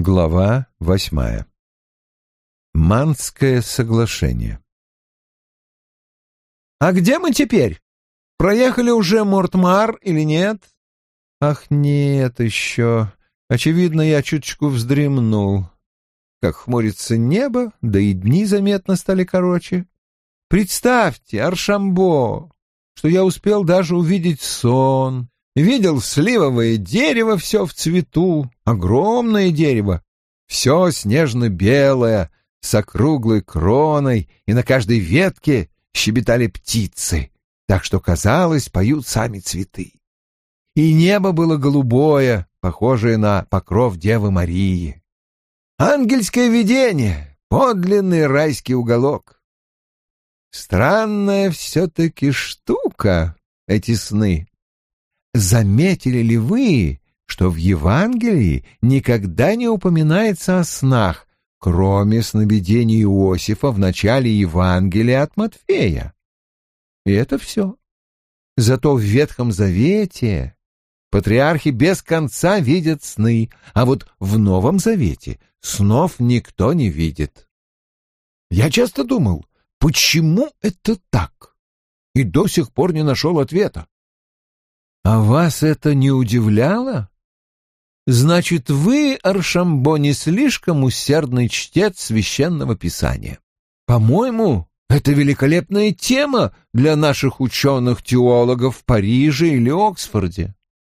Глава восьмая. Манское соглашение. «А где мы теперь? Проехали уже Мортмар или нет?» «Ах, нет еще. Очевидно, я чуточку вздремнул. Как хмурится небо, да и дни заметно стали короче. Представьте, Аршамбо, что я успел даже увидеть сон, Видел сливовое дерево все в цвету, огромное дерево, все снежно-белое, с округлой кроной, и на каждой ветке щебетали птицы, так что, казалось, поют сами цветы. И небо было голубое, похожее на покров Девы Марии. Ангельское видение, подлинный райский уголок. Странная все-таки штука эти сны. Заметили ли вы, что в Евангелии никогда не упоминается о снах, кроме сновидений Иосифа в начале Евангелия от Матфея? И это все. Зато в Ветхом Завете патриархи без конца видят сны, а вот в Новом Завете снов никто не видит. Я часто думал, почему это так? И до сих пор не нашел ответа. А вас это не удивляло? Значит, вы, Аршамбо, не слишком усердный чтец священного писания. По-моему, это великолепная тема для наших ученых-теологов в Париже или Оксфорде.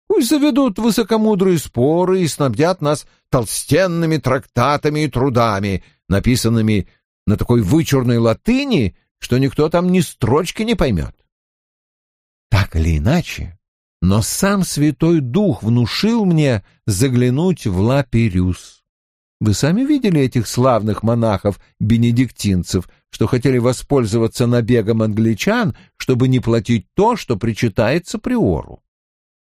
Пусть заведут высокомудрые споры и снабдят нас толстенными трактатами и трудами, написанными на такой вычурной латыни, что никто там ни строчки не поймет. Так или иначе, но сам Святой Дух внушил мне заглянуть в Лаперюс. Вы сами видели этих славных монахов-бенедиктинцев, что хотели воспользоваться набегом англичан, чтобы не платить то, что причитается приору.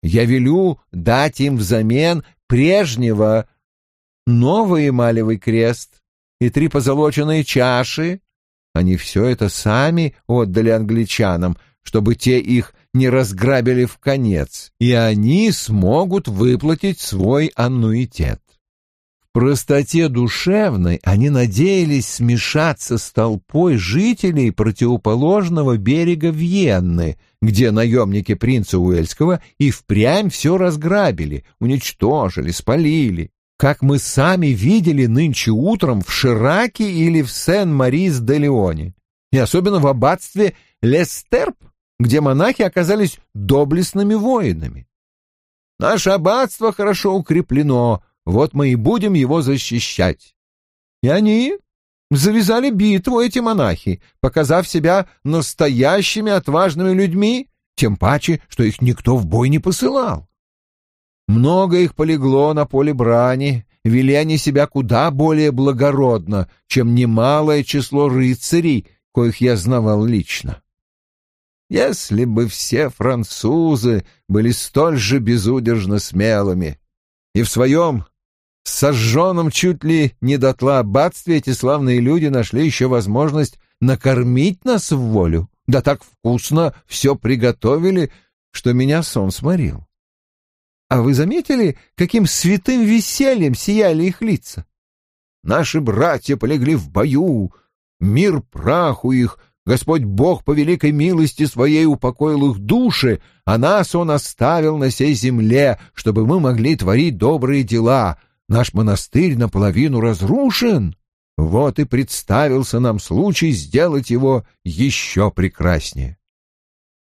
Я велю дать им взамен прежнего новый эмалевый крест и три позолоченные чаши. Они все это сами отдали англичанам, чтобы те их не разграбили в конец, и они смогут выплатить свой аннуитет. В простоте душевной они надеялись смешаться с толпой жителей противоположного берега Вьенны, где наемники принца Уэльского и впрямь все разграбили, уничтожили, спалили, как мы сами видели нынче утром в Шираке или в Сен-Марис-де-Леоне, и особенно в аббатстве Лестерп, где монахи оказались доблестными воинами. Наше аббатство хорошо укреплено, вот мы и будем его защищать. И они завязали битву, эти монахи, показав себя настоящими отважными людьми, тем паче, что их никто в бой не посылал. Много их полегло на поле брани, вели они себя куда более благородно, чем немалое число рыцарей, коих я знавал лично. Если бы все французы были столь же безудержно смелыми, и в своем сожженном чуть ли не дотла аббатстве эти славные люди нашли еще возможность накормить нас в волю, да так вкусно все приготовили, что меня сон сморил. А вы заметили, каким святым весельем сияли их лица? Наши братья полегли в бою, мир праху их — Господь Бог по великой милости своей упокоил их души, а нас Он оставил на сей земле, чтобы мы могли творить добрые дела. Наш монастырь наполовину разрушен. Вот и представился нам случай сделать его еще прекраснее.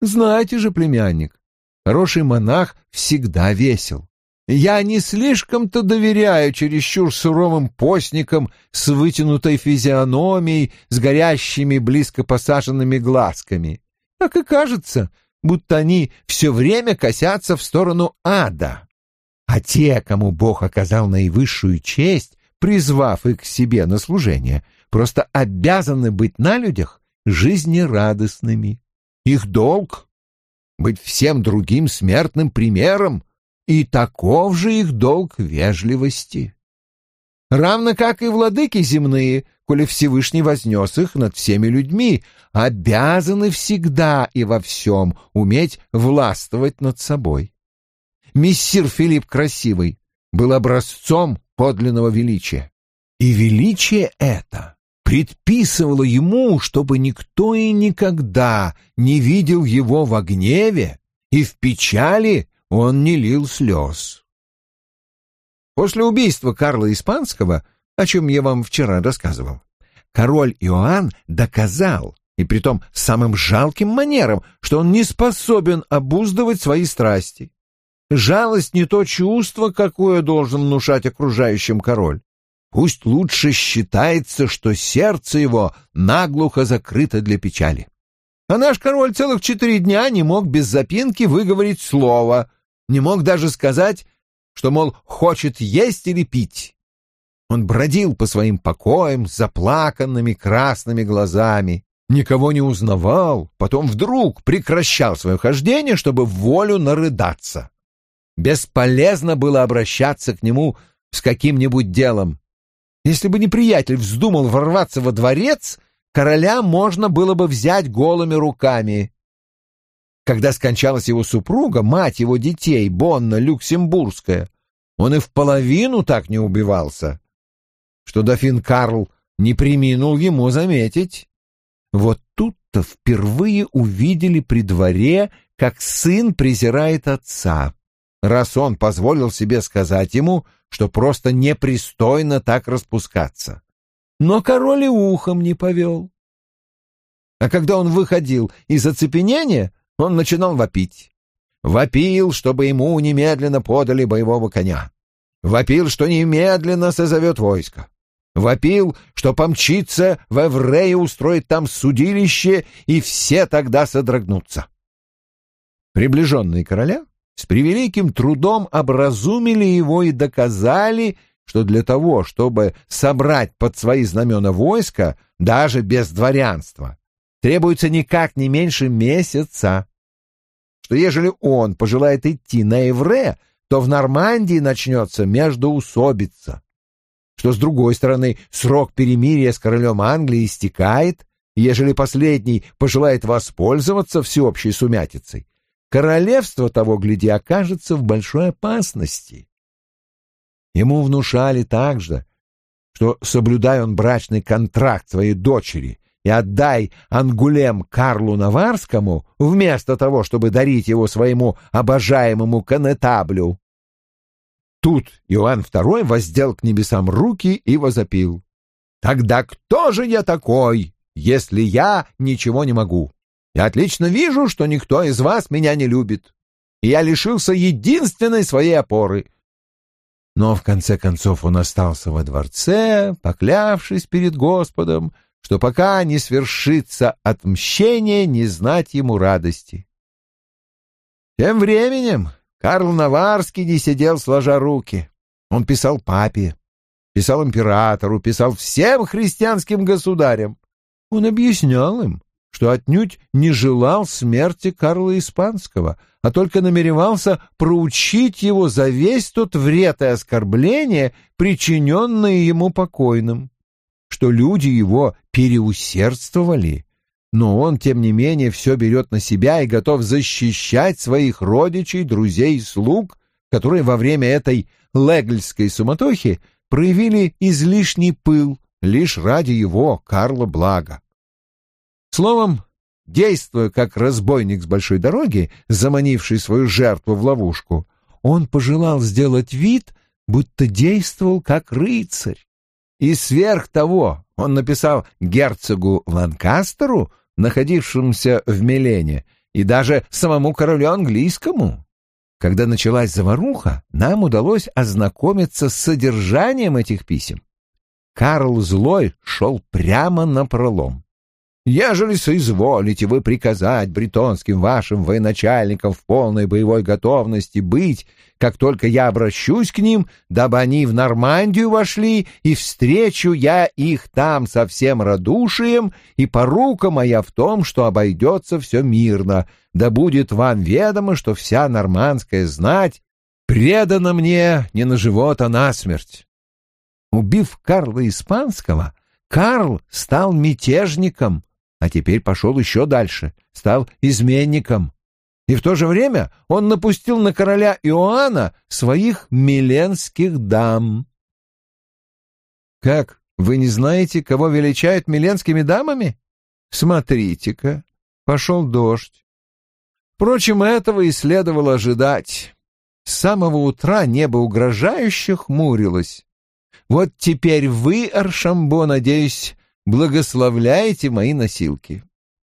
Знаете же, племянник, хороший монах всегда весел. Я не слишком-то доверяю чересчур суровым постникам с вытянутой физиономией, с горящими близко посаженными глазками. Так и кажется, будто они все время косятся в сторону ада. А те, кому Бог оказал наивысшую честь, призвав их к себе на служение, просто обязаны быть на людях жизнерадостными. Их долг — быть всем другим смертным примером, и таков же их долг вежливости. Равно как и владыки земные, коли Всевышний вознес их над всеми людьми, обязаны всегда и во всем уметь властвовать над собой. Мессир Филипп Красивый был образцом подлинного величия. И величие это предписывало ему, чтобы никто и никогда не видел его в гневе, и в печали он не лил слез. После убийства Карла Испанского, о чем я вам вчера рассказывал, король Иоанн доказал, и притом самым жалким манером, что он не способен обуздывать свои страсти. Жалость не то чувство, какое должен внушать окружающим король. Пусть лучше считается, что сердце его наглухо закрыто для печали. А наш король целых четыре дня не мог без запинки выговорить слово, не мог даже сказать, что, мол, хочет есть или пить. Он бродил по своим покоям с заплаканными красными глазами, никого не узнавал, потом вдруг прекращал свое хождение, чтобы в волю нарыдаться. Бесполезно было обращаться к нему с каким-нибудь делом. Если бы неприятель вздумал ворваться во дворец, короля можно было бы взять голыми руками. Когда скончалась его супруга, мать его детей, Бонна Люксембургская, он и в половину так не убивался, что дофин Карл не приминул ему заметить. Вот тут-то впервые увидели при дворе, как сын презирает отца, раз он позволил себе сказать ему, что просто непристойно так распускаться. Но король и ухом не повел. А когда он выходил из оцепенения, он начинал вопить. Вопил, чтобы ему немедленно подали боевого коня. Вопил, что немедленно созовет войско вопил, что помчится в Эврею, устроит там судилище, и все тогда содрогнутся. Приближенные короля с превеликим трудом образумили его и доказали, что для того, чтобы собрать под свои знамена войска, даже без дворянства, требуется никак не меньше месяца. Что ежели он пожелает идти на Эвре, то в Нормандии начнется междоусобица что, с другой стороны, срок перемирия с королем Англии истекает, ежели последний пожелает воспользоваться всеобщей сумятицей, королевство того, гляди, окажется в большой опасности. Ему внушали также, что, соблюдая он брачный контракт своей дочери и отдай Ангулем Карлу Наварскому, вместо того, чтобы дарить его своему обожаемому конетаблю, Тут Иоанн II воздел к небесам руки и возопил. «Тогда кто же я такой, если я ничего не могу? Я отлично вижу, что никто из вас меня не любит, и я лишился единственной своей опоры». Но в конце концов он остался во дворце, поклявшись перед Господом, что пока не свершится отмщение, не знать ему радости. Тем временем Карл Наварский не сидел сложа руки. Он писал папе, писал императору, писал всем христианским государям. Он объяснял им, что отнюдь не желал смерти Карла Испанского, а только намеревался проучить его за весь тот вред и оскорбление, причиненные ему покойным, что люди его переусердствовали но он, тем не менее, все берет на себя и готов защищать своих родичей, друзей и слуг, которые во время этой легльской суматохи проявили излишний пыл лишь ради его, Карла, блага. Словом, действуя как разбойник с большой дороги, заманивший свою жертву в ловушку, он пожелал сделать вид, будто действовал как рыцарь. И сверх того он написал герцогу Ланкастеру, находившемуся в Милене, и даже самому королю английскому. Когда началась заваруха, нам удалось ознакомиться с содержанием этих писем. Карл Злой шел прямо на пролом. Ежели соизволите вы приказать бретонским вашим военачальникам в полной боевой готовности быть, как только я обращусь к ним, дабы они в Нормандию вошли, и встречу я их там со всем радушием, и порука моя в том, что обойдется все мирно, да будет вам ведомо, что вся нормандская знать предана мне не на живот, а на смерть. Убив Карла Испанского, Карл стал мятежником, а теперь пошел еще дальше, стал изменником. И в то же время он напустил на короля Иоанна своих миленских дам. Как, вы не знаете, кого величают миленскими дамами? Смотрите-ка, пошел дождь. Впрочем, этого и следовало ожидать. С самого утра небо угрожающе хмурилось. Вот теперь вы, Аршамбо, надеюсь, благословляете мои носилки.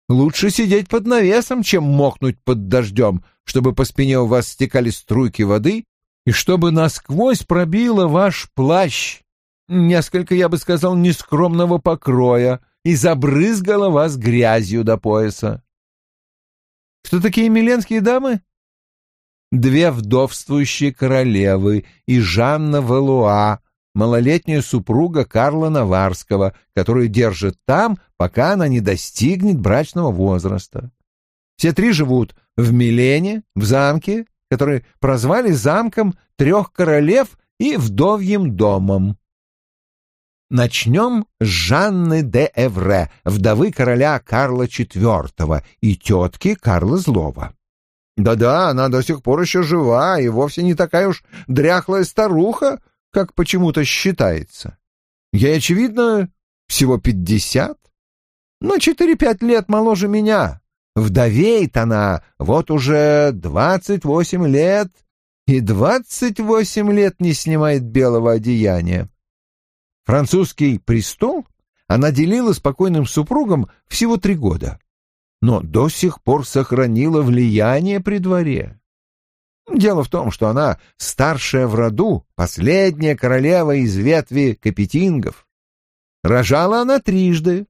Лучше сидеть под навесом, чем мокнуть под дождем, чтобы по спине у вас стекали струйки воды и чтобы насквозь пробило ваш плащ, несколько, я бы сказал, нескромного покроя, и забрызгало вас грязью до пояса. Кто такие миленские дамы? Две вдовствующие королевы и Жанна Валуа, малолетняя супруга Карла Наварского, которую держит там, пока она не достигнет брачного возраста. Все три живут в Милене, в замке, который прозвали замком трех королев и вдовьим домом. Начнем с Жанны де Эвре, вдовы короля Карла IV и тетки Карла Злого. Да-да, она до сих пор еще жива и вовсе не такая уж дряхлая старуха, как почему-то считается. Ей, очевидно, всего пятьдесят, но четыре-пять лет моложе меня. Вдовеет она вот уже двадцать восемь лет и двадцать восемь лет не снимает белого одеяния. Французский престол она делила спокойным супругом всего три года, но до сих пор сохранила влияние при дворе. Дело в том, что она старшая в роду, последняя королева из ветви капетингов. Рожала она трижды.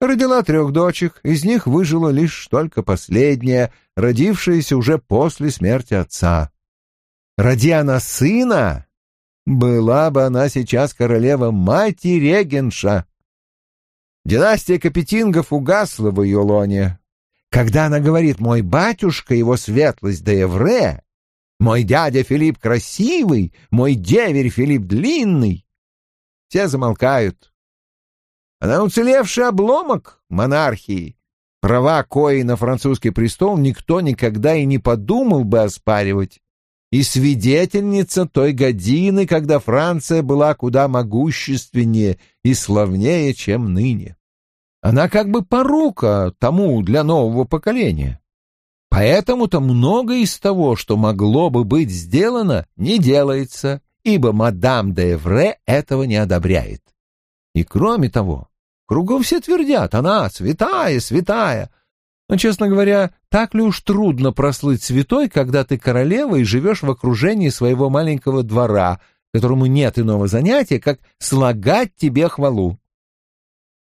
Родила трех дочек, из них выжила лишь только последняя, родившаяся уже после смерти отца. Роди она сына, была бы она сейчас королева мать и регенша. Династия Капетингов угасла в ее. Когда она говорит «мой батюшка, его светлость де Эвре», «мой дядя Филипп красивый», «мой деверь Филипп длинный», все замолкают. Она уцелевший обломок монархии, права кои на французский престол никто никогда и не подумал бы оспаривать и свидетельница той годины, когда Франция была куда могущественнее и славнее, чем ныне. Она как бы порука тому для нового поколения. Поэтому-то многое из того, что могло бы быть сделано, не делается, ибо мадам де Эвре этого не одобряет. И кроме того, кругом все твердят, она святая, святая, но, честно говоря, так ли уж трудно прослыть святой, когда ты королева и живешь в окружении своего маленького двора, которому нет иного занятия, как слагать тебе хвалу?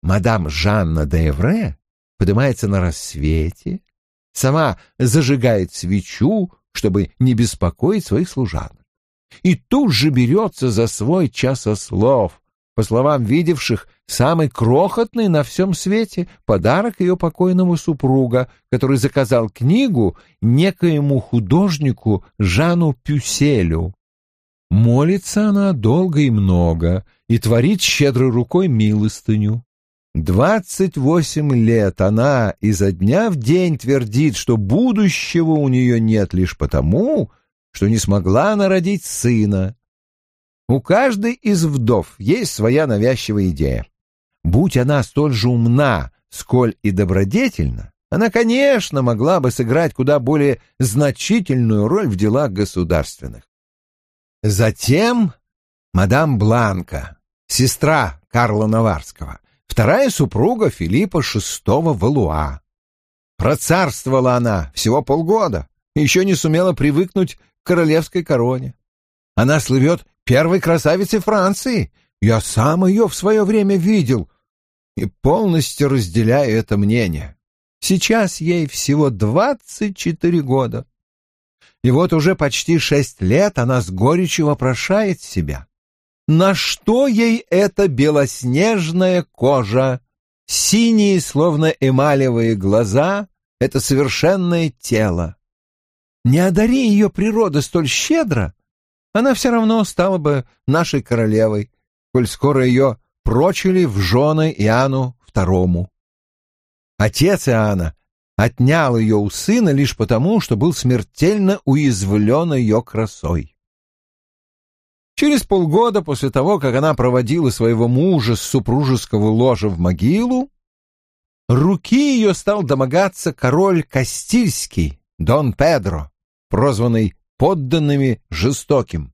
Мадам Жанна де Эвре поднимается на рассвете, сама зажигает свечу, чтобы не беспокоить своих служанок, и тут же берется за свой часослов, по словам видевших, самый крохотный на всем свете подарок ее покойного супруга, который заказал книгу некоему художнику Жану Пюселю. Молится она долго и много и творит щедрой рукой милостыню. Двадцать восемь лет она изо дня в день твердит, что будущего у нее нет лишь потому, что не смогла народить сына, у каждой из вдов есть своя навязчивая идея. Будь она столь же умна, сколь и добродетельна, она, конечно, могла бы сыграть куда более значительную роль в делах государственных. Затем мадам Бланка, сестра Карла Наварского, вторая супруга Филиппа VI Валуа. Процарствовала она всего полгода, еще не сумела привыкнуть к королевской короне. Она слывет первой красавицей Франции. Я сам ее в свое время видел и полностью разделяю это мнение. Сейчас ей всего двадцать четыре года. И вот уже почти шесть лет она с горечью вопрошает себя. На что ей эта белоснежная кожа, синие, словно эмалевые глаза, это совершенное тело? Не одари ее природа столь щедро, она все равно стала бы нашей королевой, коль скоро ее прочили в жены Иоанну II. Отец Иоанна отнял ее у сына лишь потому, что был смертельно уязвлен ее красой. Через полгода после того, как она проводила своего мужа с супружеского ложа в могилу, руки ее стал домогаться король Кастильский, Дон Педро, прозванный подданными жестоким.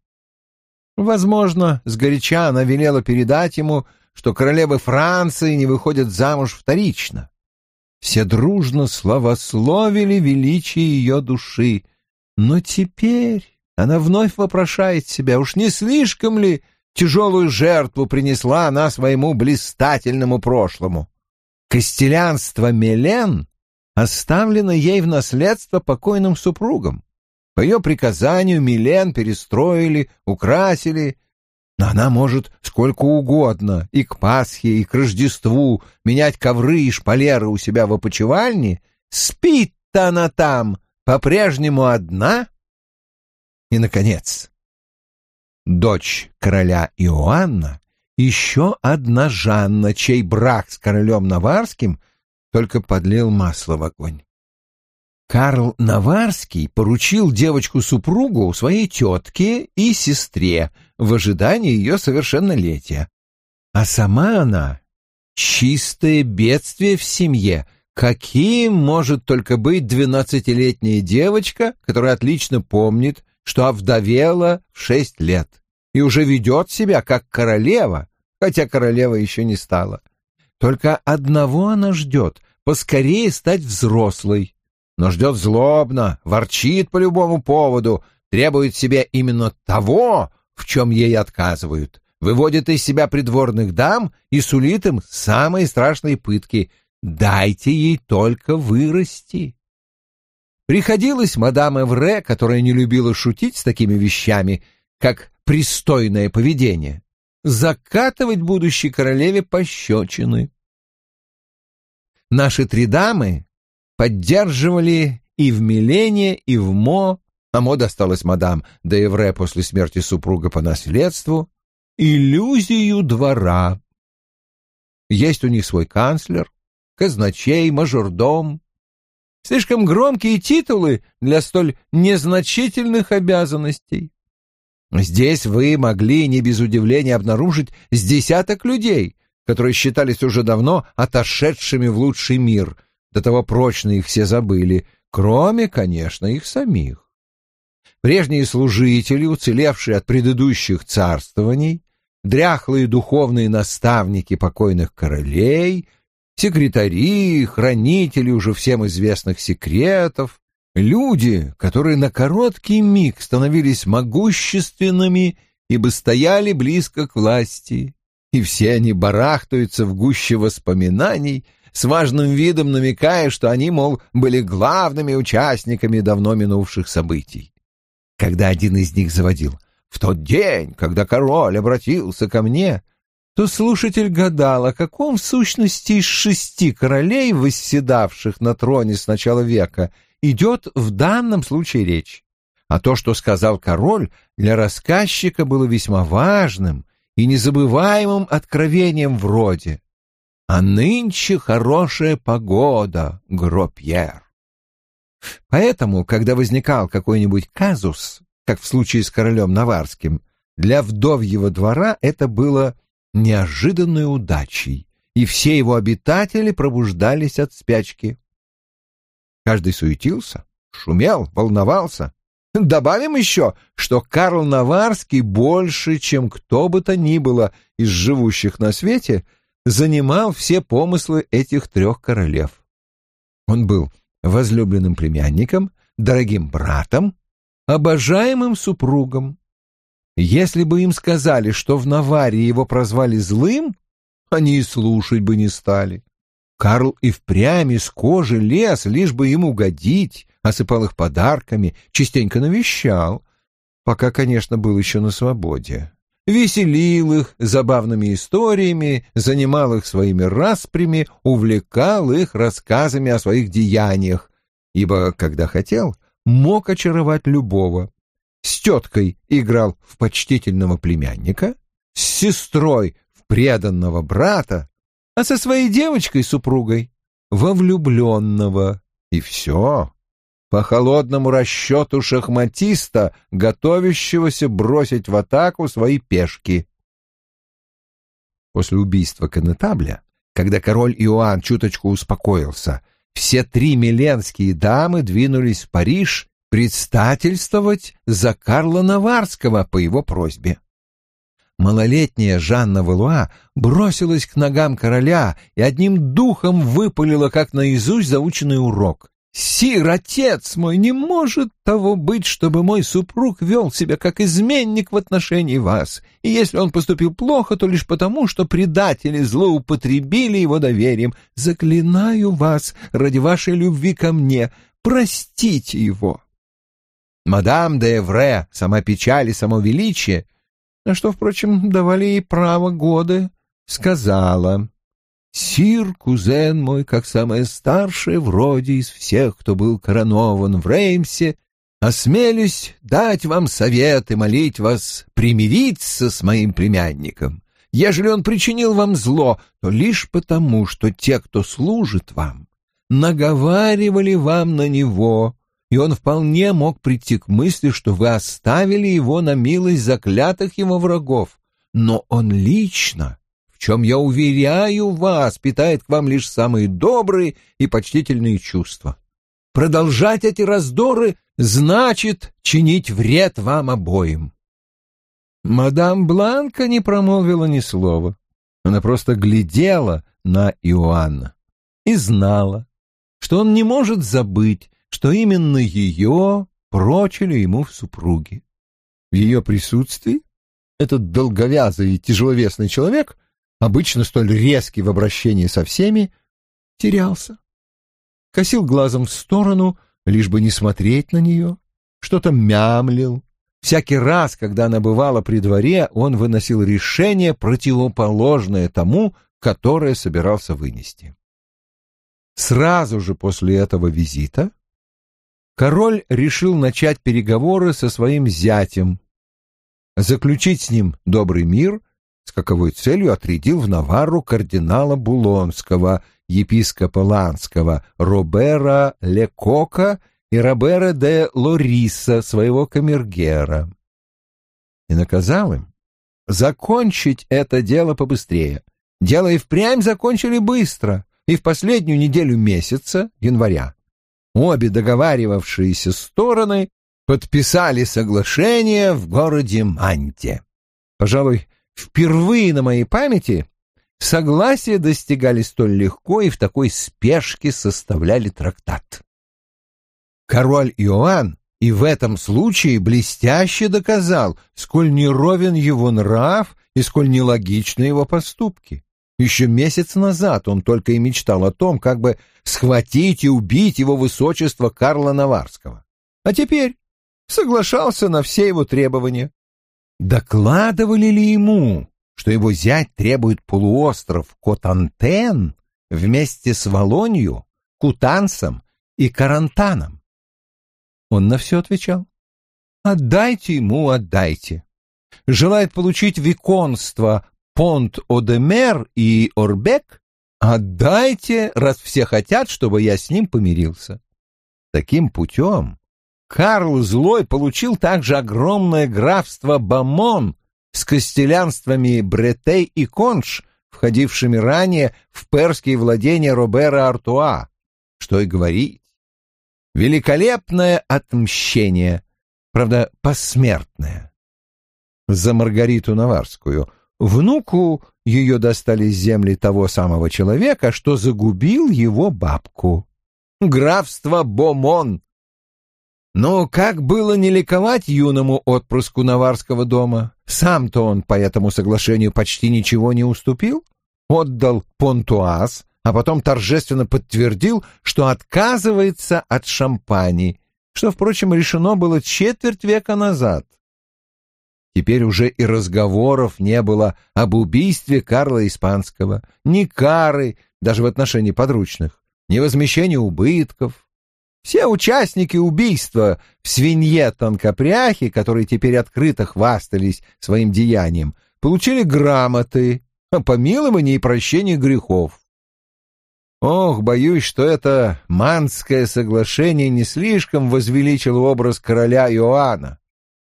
Возможно, сгоряча она велела передать ему, что королевы Франции не выходят замуж вторично. Все дружно славословили величие ее души, но теперь она вновь вопрошает себя, уж не слишком ли тяжелую жертву принесла она своему блистательному прошлому. Костелянство Мелен оставлено ей в наследство покойным супругам. По ее приказанию Милен перестроили, украсили, но она может сколько угодно и к Пасхе, и к Рождеству менять ковры и шпалеры у себя в опочивальне. Спит-то она там по-прежнему одна. И, наконец, дочь короля Иоанна, еще одна Жанна, чей брак с королем Наварским только подлил масло в огонь. Карл Наварский поручил девочку-супругу своей тетке и сестре в ожидании ее совершеннолетия. А сама она — чистое бедствие в семье. Каким может только быть двенадцатилетняя девочка, которая отлично помнит, что овдовела в шесть лет и уже ведет себя как королева, хотя королева еще не стала. Только одного она ждет — поскорее стать взрослой но ждет злобно, ворчит по любому поводу, требует себе именно того, в чем ей отказывают, выводит из себя придворных дам и сулит им самые страшные пытки. Дайте ей только вырасти. Приходилось мадам Эвре, которая не любила шутить с такими вещами, как пристойное поведение, закатывать будущей королеве пощечины. Наши три дамы поддерживали и в Милене, и в Мо, а Мо досталась мадам де Эвре после смерти супруга по наследству, иллюзию двора. Есть у них свой канцлер, казначей, мажордом. Слишком громкие титулы для столь незначительных обязанностей. Здесь вы могли не без удивления обнаружить с десяток людей, которые считались уже давно отошедшими в лучший мир, до того прочно их все забыли, кроме, конечно, их самих. Прежние служители, уцелевшие от предыдущих царствований, дряхлые духовные наставники покойных королей, секретари, хранители уже всем известных секретов, люди, которые на короткий миг становились могущественными, ибо стояли близко к власти, и все они барахтаются в гуще воспоминаний — с важным видом намекая, что они, мол, были главными участниками давно минувших событий. Когда один из них заводил «В тот день, когда король обратился ко мне», то слушатель гадал, о каком в сущности из шести королей, восседавших на троне с начала века, идет в данном случае речь. А то, что сказал король, для рассказчика было весьма важным и незабываемым откровением вроде а нынче хорошая погода, Гропьер. Поэтому, когда возникал какой-нибудь казус, как в случае с королем Наварским, для вдовьего двора это было неожиданной удачей, и все его обитатели пробуждались от спячки. Каждый суетился, шумел, волновался. Добавим еще, что Карл Наварский больше, чем кто бы то ни было из живущих на свете, занимал все помыслы этих трех королев. Он был возлюбленным племянником, дорогим братом, обожаемым супругом. Если бы им сказали, что в Наварии его прозвали злым, они и слушать бы не стали. Карл и впрямь из кожи лез, лишь бы ему угодить, осыпал их подарками, частенько навещал, пока, конечно, был еще на свободе веселил их забавными историями, занимал их своими распрями, увлекал их рассказами о своих деяниях, ибо, когда хотел, мог очаровать любого. С теткой играл в почтительного племянника, с сестрой в преданного брата, а со своей девочкой-супругой во влюбленного. И все. по холодному расчету шахматиста, готовящегося бросить в атаку свои пешки. После убийства Конетабля, когда король Иоанн чуточку успокоился, все три миленские дамы двинулись в Париж предстательствовать за Карла Наварского по его просьбе. Малолетняя Жанна Валуа бросилась к ногам короля и одним духом выпалила, как наизусть, заученный урок. «Сир, отец мой, не может того быть, чтобы мой супруг вел себя как изменник в отношении вас, и если он поступил плохо, то лишь потому, что предатели злоупотребили его доверием. Заклинаю вас ради вашей любви ко мне, простите его». Мадам де Эвре, сама печаль и само величие, на что, впрочем, давали ей право годы, сказала, «Сир, кузен мой, как самая старшая вроде из всех, кто был коронован в Реймсе, осмелюсь дать вам совет и молить вас примириться с моим племянником. Ежели он причинил вам зло, то лишь потому, что те, кто служит вам, наговаривали вам на него, и он вполне мог прийти к мысли, что вы оставили его на милость заклятых его врагов. Но он лично, в чем я уверяю вас, питает к вам лишь самые добрые и почтительные чувства. Продолжать эти раздоры значит чинить вред вам обоим. Мадам Бланка не промолвила ни слова. Она просто глядела на Иоанна и знала, что он не может забыть, что именно ее прочили ему в супруге. В ее присутствии этот долговязый и тяжеловесный человек, обычно столь резкий в обращении со всеми, терялся. Косил глазом в сторону, лишь бы не смотреть на нее, что-то мямлил. Всякий раз, когда она бывала при дворе, он выносил решение, противоположное тому, которое собирался вынести. Сразу же после этого визита король решил начать переговоры со своим зятем, заключить с ним добрый мир, с каковой целью отрядил в Наварру кардинала Булонского, епископа Ланского, Робера Лекока и Робера де Лориса, своего камергера. И наказал им закончить это дело побыстрее. Дело и впрямь закончили быстро, и в последнюю неделю месяца, января, обе договаривавшиеся стороны подписали соглашение в городе Манте. Пожалуй, впервые на моей памяти согласия достигали столь легко и в такой спешке составляли трактат. Король Иоанн и в этом случае блестяще доказал, сколь неровен его нрав и сколь нелогичны его поступки. Еще месяц назад он только и мечтал о том, как бы схватить и убить его высочество Карла Наварского. А теперь соглашался на все его требования. Докладывали ли ему, что его зять требует полуостров Котантен вместе с Волонью, Кутансом и Карантаном? Он на все отвечал. «Отдайте ему, отдайте. Желает получить виконство Понт-Одемер и Орбек, отдайте, раз все хотят, чтобы я с ним помирился. Таким путем Карл Злой получил также огромное графство Бамон с костелянствами Бретей и Конш, входившими ранее в перские владения Робера Артуа. Что и говорить. Великолепное отмщение, правда, посмертное. За Маргариту Наварскую Внуку ее достались земли того самого человека, что загубил его бабку. Графство Бомон. Но как было не ликовать юному отпрыску Наварского дома? Сам-то он по этому соглашению почти ничего не уступил. Отдал Понтуаз, а потом торжественно подтвердил, что отказывается от шампани, что, впрочем, решено было четверть века назад. Теперь уже и разговоров не было об убийстве Карла Испанского, ни кары, даже в отношении подручных, ни возмещения убытков. Все участники убийства в свинье тонкопряхи, которые теперь открыто хвастались своим деянием, получили грамоты о помиловании и прощении грехов. Ох, боюсь, что это Манское соглашение не слишком возвеличило образ короля Иоанна.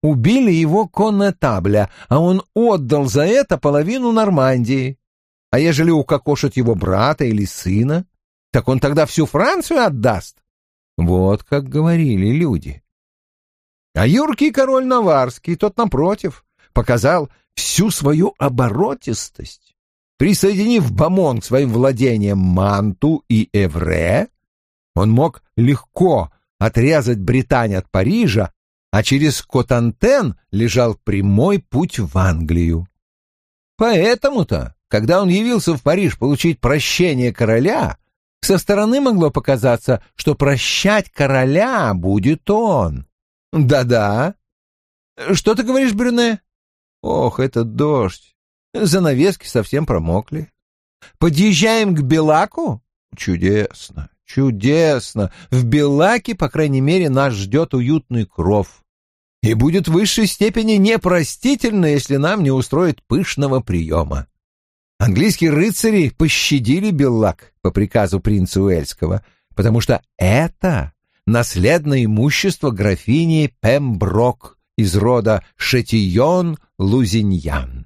Убили его коннетабля, а он отдал за это половину Нормандии. А ежели укокошат его брата или сына, так он тогда всю Францию отдаст. Вот как говорили люди. А юркий король Наварский, тот напротив, показал всю свою оборотистость Присоединив Бамон к своим владениям Манту и Эвре, он мог легко отрезать Британь от Парижа, а через Котантен лежал прямой путь в Англию. Поэтому-то, когда он явился в Париж получить прощение короля, со стороны могло показаться, что прощать короля будет он. Да-да. Что ты говоришь, Брюне? Ох, этот дождь. Занавески совсем промокли. Подъезжаем к Белаку? Чудесно, чудесно. В Белаке, по крайней мере, нас ждет уютный кров. И будет в высшей степени непростительно, если нам не устроить пышного приема. Английские рыцари пощадили Беллак по приказу принца Уэльского, потому что это наследное имущество графини Пемброк из рода Шетион-Лузиньян.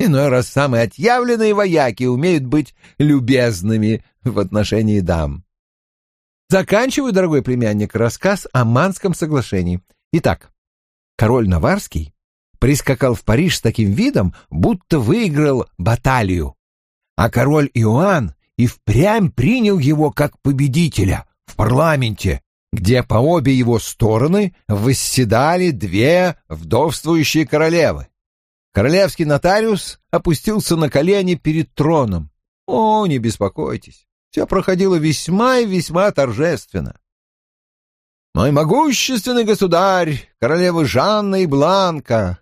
Иной раз самые отъявленные вояки умеют быть любезными в отношении дам. Заканчиваю, дорогой племянник, рассказ о Манском соглашении. Итак, король Наварский прискакал в Париж с таким видом, будто выиграл баталию, а король Иоанн и впрямь принял его как победителя в парламенте, где по обе его стороны восседали две вдовствующие королевы. Королевский нотариус опустился на колени перед троном. О, не беспокойтесь, все проходило весьма и весьма торжественно. Мой могущественный государь, королевы Жанна и Бланка,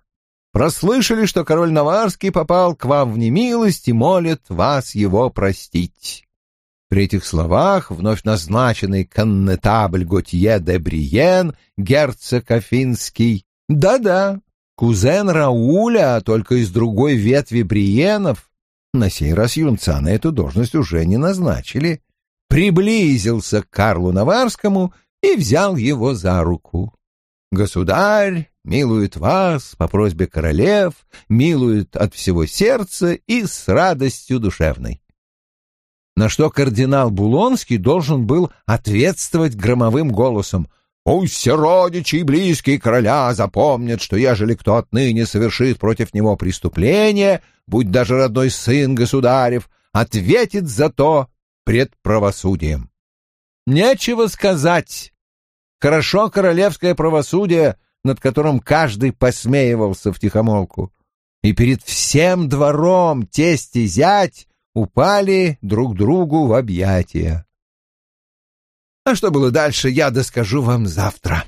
прослышали, что король Наварский попал к вам в немилость и молит вас его простить. При этих словах вновь назначенный коннетабль Готье де Бриен, герцог Афинский, да-да, Кузен Рауля, только из другой ветви Бриенов, на сей раз юнца на эту должность уже не назначили, приблизился к Карлу Наварскому и взял его за руку. «Государь милует вас по просьбе королев, милует от всего сердца и с радостью душевной». На что кардинал Булонский должен был ответствовать громовым голосом Пусть все родичи и близкие короля запомнят, что ежели кто отныне совершит против него преступление, будь даже родной сын государев, ответит за то пред правосудием. Нечего сказать. Хорошо королевское правосудие, над которым каждый посмеивался втихомолку. И перед всем двором тесть и зять упали друг другу в объятия. А что было дальше, я доскажу вам завтра.